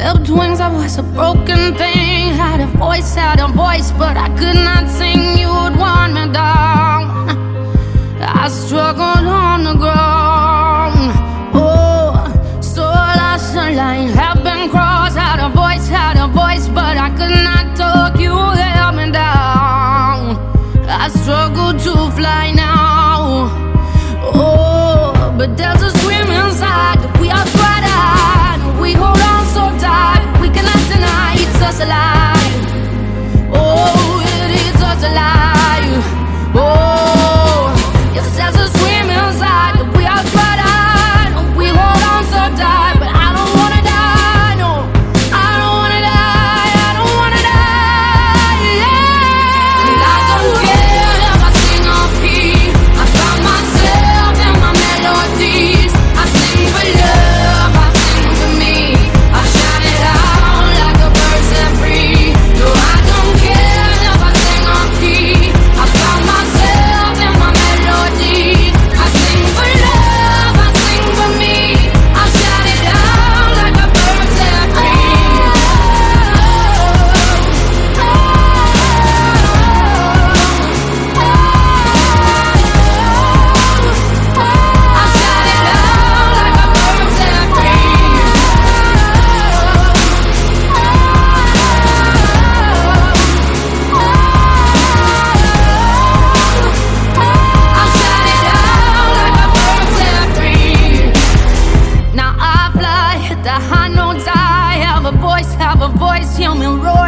Flipped wings, I was a broken thing. Had a voice, had a voice, but I could not sing. You would want me down. I struggled on the ground. Oh, so lost and line. Have been crossed, had a voice, had a voice, but I could not talk. You held me down. I struggled to fly now. Oh, but there's a scream inside. Tell me, roll.